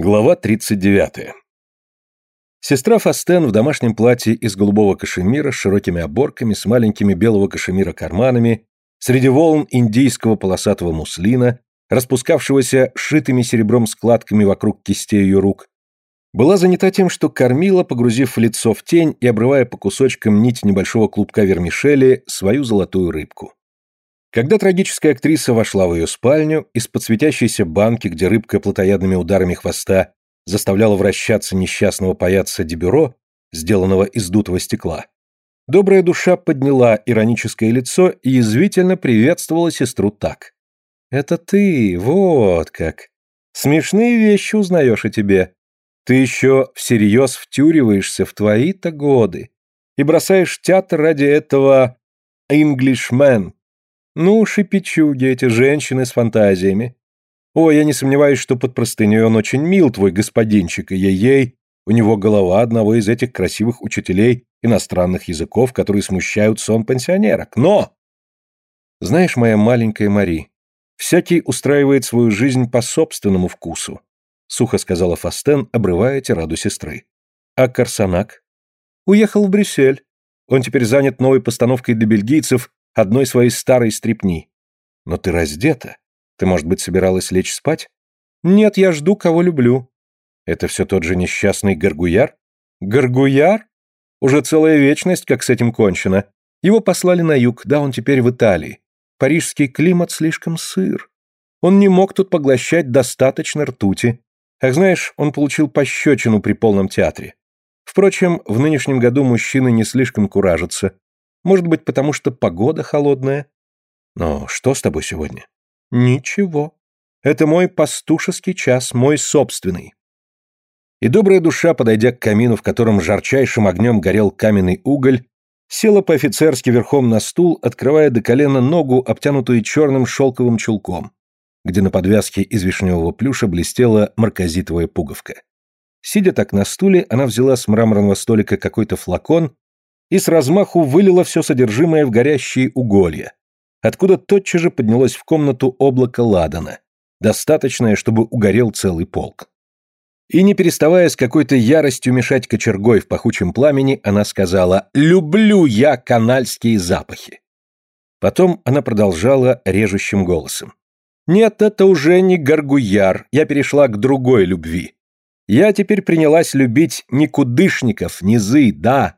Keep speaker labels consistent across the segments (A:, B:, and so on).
A: Глава 39. Сестра Фастен в домашнем платье из голубого кашемира с широкими оборками, с маленькими белого кашемира карманами, среди волн индийского полосатого муслина, распускавшегося шитыми серебром складками вокруг кистей ее рук, была занята тем, что кормила, погрузив лицо в тень и обрывая по кусочкам нить небольшого клубка вермишели, свою золотую рыбку. Когда трагическая актриса вошла в ее спальню, из-под светящейся банки, где рыбка плотоядными ударами хвоста заставляла вращаться несчастного паяца Дебюро, сделанного из дутого стекла, добрая душа подняла ироническое лицо и язвительно приветствовала сестру так. «Это ты, вот как. Смешные вещи узнаешь о тебе. Ты еще всерьез втюриваешься в твои-то годы и бросаешь театр ради этого «Инглишмен», ну, шипичуги эти женщины с фантазиями. О, я не сомневаюсь, что под простыней он очень мил, твой господинчик, и ей-ей, у него голова одного из этих красивых учителей иностранных языков, которые смущают сон пенсионерок. Но! Знаешь, моя маленькая Мари, всякий устраивает свою жизнь по собственному вкусу, сухо сказала Фастен, обрывая тираду сестры. А Карсанак? Уехал в Брюссель. Он теперь занят новой постановкой для бельгийцев одной своей старой стрепни. Но ты раздета. Ты, может быть, собиралась лечь спать? Нет, я жду, кого люблю. Это все тот же несчастный Гаргуяр? Гаргуяр? Уже целая вечность, как с этим кончено. Его послали на юг, да, он теперь в Италии. Парижский климат слишком сыр. Он не мог тут поглощать достаточно ртути. Ах, знаешь, он получил пощечину при полном театре. Впрочем, в нынешнем году мужчины не слишком куражатся. Может быть, потому что погода холодная? Но что с тобой сегодня? Ничего. Это мой пастушеский час, мой собственный. И добрая душа, подойдя к камину, в котором жарчайшим огнем горел каменный уголь, села по-офицерски верхом на стул, открывая до колена ногу, обтянутую черным шелковым чулком, где на подвязке из вишневого плюша блестела марказитовая пуговка. Сидя так на стуле, она взяла с мраморного столика какой-то флакон и с размаху вылила все содержимое в горящие уголья, откуда тотчас же поднялось в комнату облако ладана, достаточное, чтобы угорел целый полк. И не переставая с какой-то яростью мешать кочергой в пахучем пламени, она сказала «Люблю я канальские запахи». Потом она продолжала режущим голосом. «Нет, это уже не горгуяр, я перешла к другой любви. Я теперь принялась любить никудышников, низы, да,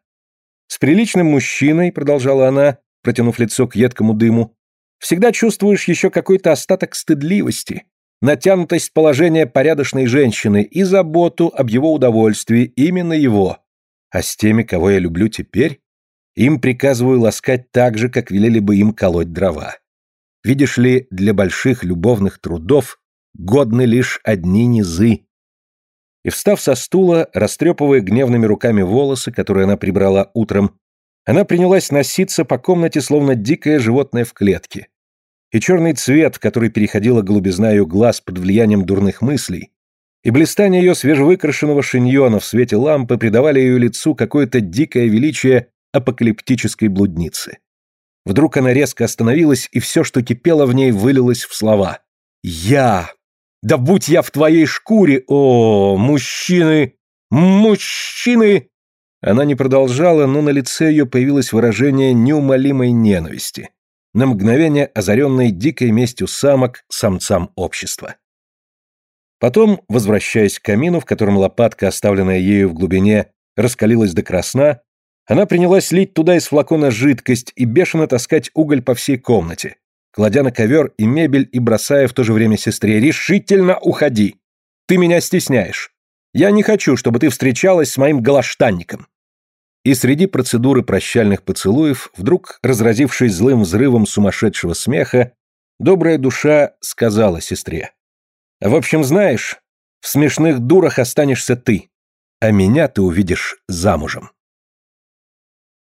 A: с приличным мужчиной, продолжала она, протянув лицо к едкому дыму, всегда чувствуешь еще какой-то остаток стыдливости, натянутость положения порядочной женщины и заботу об его удовольствии, именно его. А с теми, кого я люблю теперь, им приказываю ласкать так же, как велели бы им колоть дрова. Видишь ли, для больших любовных трудов годны лишь одни низы, и, встав со стула, растрепывая гневными руками волосы, которые она прибрала утром, она принялась носиться по комнате, словно дикое животное в клетке. И черный цвет, который переходила голубизна ее глаз под влиянием дурных мыслей, и блистание ее свежевыкрашенного шиньона в свете лампы придавали ее лицу какое-то дикое величие апокалиптической блудницы. Вдруг она резко остановилась, и все, что кипело в ней, вылилось в слова. «Я да будь я в твоей шкуре! О, мужчины! Мужчины!» Она не продолжала, но на лице ее появилось выражение неумолимой ненависти, на мгновение озаренной дикой местью самок самцам общества. Потом, возвращаясь к камину, в котором лопатка, оставленная ею в глубине, раскалилась до красна, она принялась лить туда из флакона жидкость и бешено таскать уголь по всей комнате, кладя на ковер и мебель и бросая в то же время сестре «Решительно уходи! Ты меня стесняешь! Я не хочу, чтобы ты встречалась с моим галаштанником!» И среди процедуры прощальных поцелуев, вдруг разразившись злым взрывом сумасшедшего смеха, добрая душа сказала сестре. «В общем, знаешь, в смешных дурах останешься ты, а меня ты увидишь замужем».